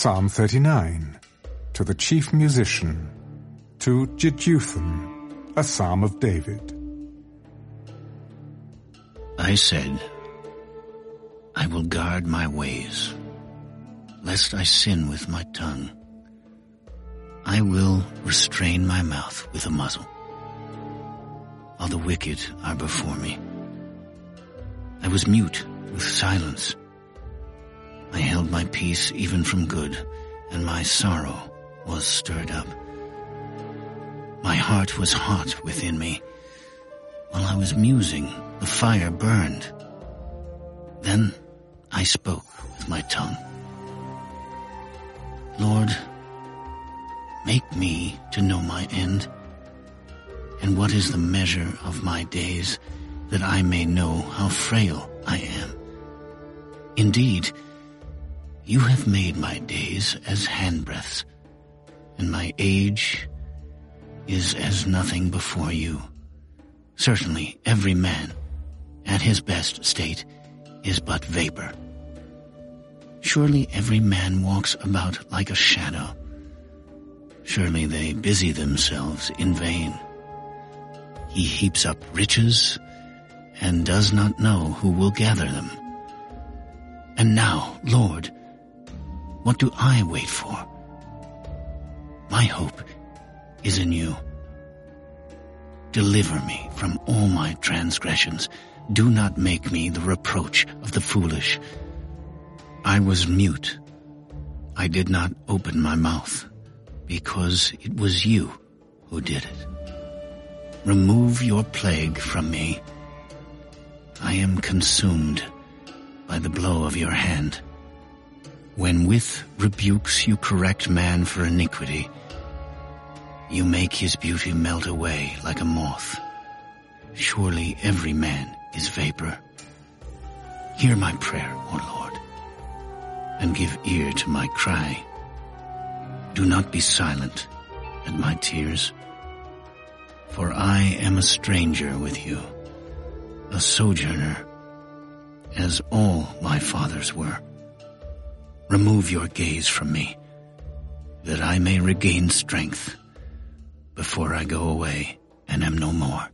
Psalm 39, to the chief musician, to Jeduthun, a psalm of David. I said, I will guard my ways, lest I sin with my tongue. I will restrain my mouth with a muzzle, while the wicked are before me. I was mute with silence. I held my peace even from good, and my sorrow was stirred up. My heart was hot within me. While I was musing, the fire burned. Then I spoke with my tongue. Lord, make me to know my end, and what is the measure of my days, that I may know how frail I am. Indeed, you have made my days as handbreadths, and my age is as nothing before you. Certainly every man, at his best state, is but vapor. Surely every man walks about like a shadow. Surely they busy themselves in vain. He heaps up riches and does not know who will gather them. And now, Lord, what do I wait for? My hope is in you. Deliver me from all my transgressions. Do not make me the reproach of the foolish. I was mute. I did not open my mouth because it was you who did it. Remove your plague from me. I am consumed by the blow of your hand. When with rebukes you correct man for iniquity, you make his beauty melt away like a moth. Surely every man is vapor. Hear my prayer, O Lord, and give ear to my cry. Do not be silent at my tears, for I am a stranger with you, a sojourner, as all my fathers were. Remove your gaze from me, that I may regain strength before I go away and am no more.